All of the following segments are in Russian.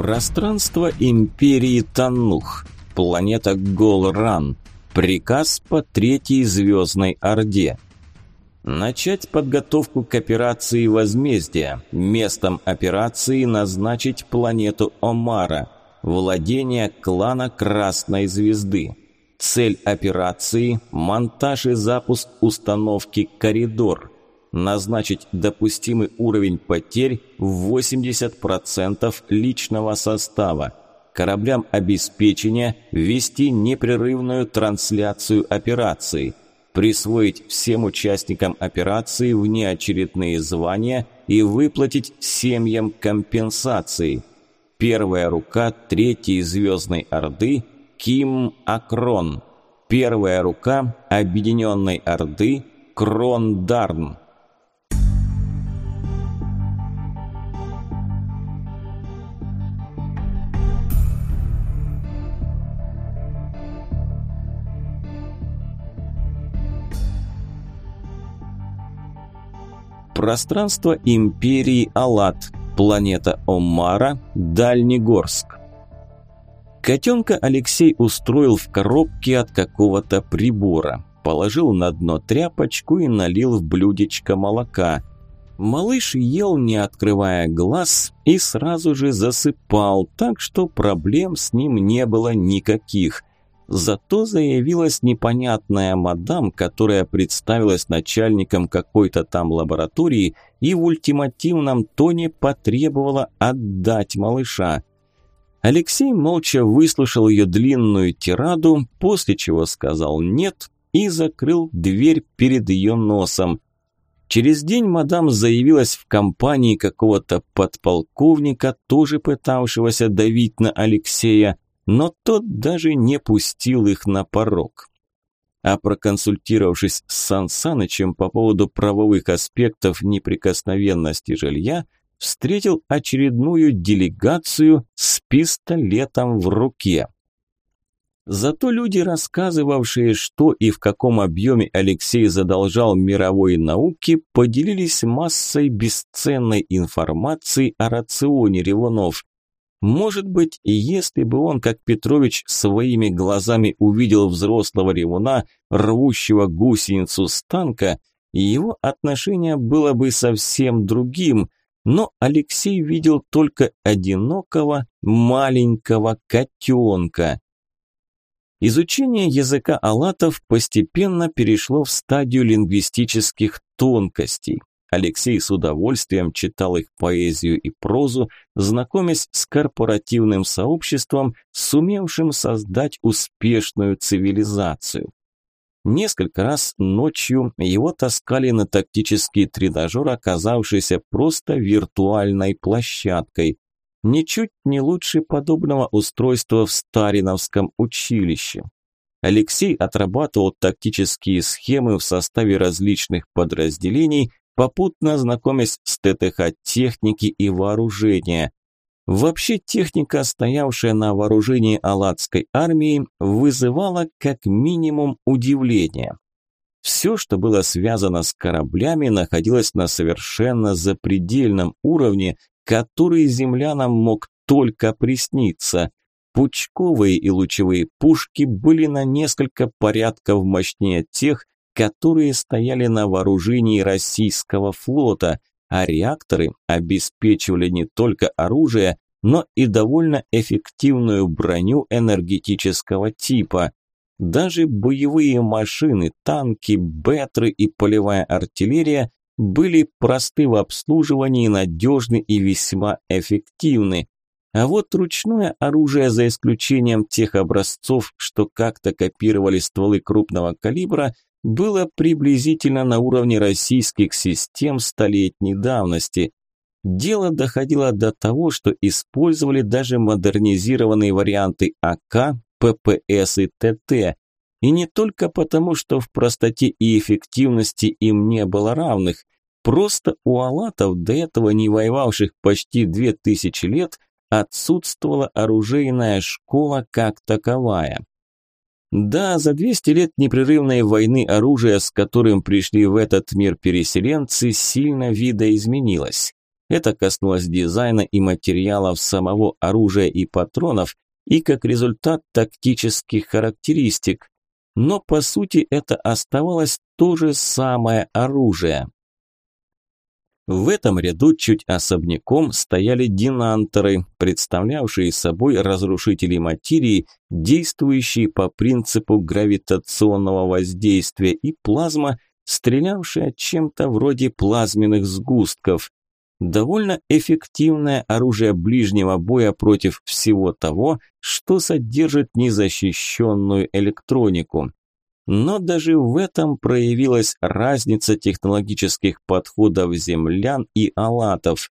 Пространство Империи Танух. Планета Голран. Приказ по Третьей Звездной Орде. Начать подготовку к операции возмездия. Местом операции назначить планету Омара. Владение клана Красной Звезды. Цель операции – монтаж и запуск установки «Коридор». Назначить допустимый уровень потерь в 80% личного состава. Кораблям обеспечения вести непрерывную трансляцию операции. Присвоить всем участникам операции внеочередные звания и выплатить семьям компенсации. Первая рука Третьей Звездной Орды – Ким Акрон. Первая рука Объединенной Орды Крон Дарн. Пространство Империи Алат. Планета Омара. Дальнегорск. Котенка Алексей устроил в коробке от какого-то прибора. Положил на дно тряпочку и налил в блюдечко молока. Малыш ел, не открывая глаз, и сразу же засыпал, так что проблем с ним не было никаких. Зато заявилась непонятная мадам, которая представилась начальником какой-то там лаборатории и в ультимативном тоне потребовала отдать малыша. Алексей молча выслушал ее длинную тираду, после чего сказал «нет» и закрыл дверь перед ее носом. Через день мадам заявилась в компании какого-то подполковника, тоже пытавшегося давить на Алексея, но тот даже не пустил их на порог. А проконсультировавшись с Сан Санычем по поводу правовых аспектов неприкосновенности жилья – встретил очередную делегацию с пистолетом в руке. Зато люди, рассказывавшие, что и в каком объеме Алексей задолжал мировой науке, поделились массой бесценной информации о рационе ревунов. Может быть, и если бы он, как Петрович, своими глазами увидел взрослого ревуна, рвущего гусеницу с танка, его отношение было бы совсем другим – но Алексей видел только одинокого маленького котенка. Изучение языка алатов постепенно перешло в стадию лингвистических тонкостей. Алексей с удовольствием читал их поэзию и прозу, знакомясь с корпоративным сообществом, сумевшим создать успешную цивилизацию. Несколько раз ночью его таскали на тактический тренажер, оказавшийся просто виртуальной площадкой. Ничуть не лучше подобного устройства в Стариновском училище. Алексей отрабатывал тактические схемы в составе различных подразделений, попутно знакомясь с ТТХ техники и вооружения. Вообще техника, стоявшая на вооружении Алатской армии, вызывала как минимум удивление. Все, что было связано с кораблями, находилось на совершенно запредельном уровне, который землянам мог только присниться. Пучковые и лучевые пушки были на несколько порядков мощнее тех, которые стояли на вооружении российского флота, а реакторы обеспечивали не только оружие, но и довольно эффективную броню энергетического типа. Даже боевые машины, танки, бетры и полевая артиллерия были просты в обслуживании, надежны и весьма эффективны. А вот ручное оружие, за исключением тех образцов, что как-то копировали стволы крупного калибра, было приблизительно на уровне российских систем столетней давности. Дело доходило до того, что использовали даже модернизированные варианты АК, ППС и ТТ. И не только потому, что в простоте и эффективности им не было равных, просто у алатов, до этого не воевавших почти две тысячи лет, отсутствовала оружейная школа как таковая. Да, за 200 лет непрерывной войны оружие, с которым пришли в этот мир переселенцы, сильно видоизменилось. Это коснулось дизайна и материалов самого оружия и патронов, и как результат тактических характеристик. Но по сути это оставалось то же самое оружие. В этом ряду чуть особняком стояли динанторы, представлявшие собой разрушители материи, действующие по принципу гравитационного воздействия, и плазма, стрелявшая чем-то вроде плазменных сгустков. Довольно эффективное оружие ближнего боя против всего того, что содержит незащищенную электронику. Но даже в этом проявилась разница технологических подходов землян и алатов.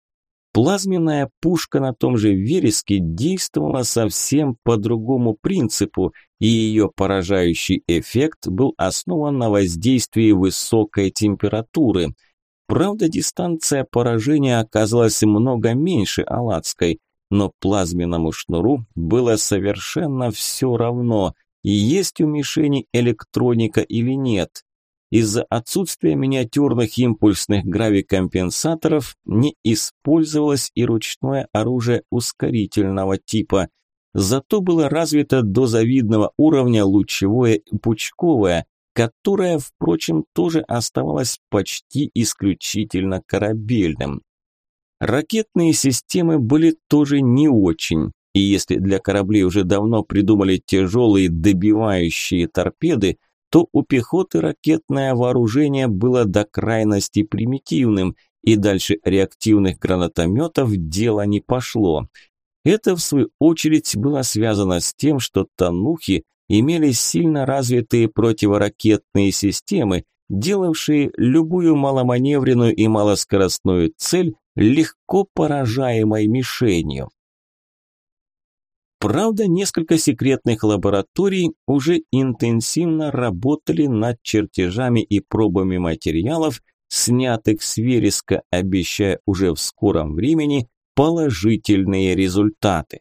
Плазменная пушка на том же вереске действовала совсем по другому принципу, и ее поражающий эффект был основан на воздействии высокой температуры – Правда, дистанция поражения оказалась много меньше Аладской, но плазменному шнуру было совершенно все равно, есть у мишени электроника или нет. Из-за отсутствия миниатюрных импульсных гравикомпенсаторов не использовалось и ручное оружие ускорительного типа. Зато было развито до завидного уровня лучевое и пучковое, которое, впрочем, тоже оставалось почти исключительно корабельным. Ракетные системы были тоже не очень, и если для кораблей уже давно придумали тяжелые добивающие торпеды, то у пехоты ракетное вооружение было до крайности примитивным, и дальше реактивных гранатометов дело не пошло. Это, в свою очередь, было связано с тем, что танухи имели сильно развитые противоракетные системы, делавшие любую маломаневренную и малоскоростную цель легко поражаемой мишенью. Правда, несколько секретных лабораторий уже интенсивно работали над чертежами и пробами материалов, снятых с вереска, обещая уже в скором времени положительные результаты.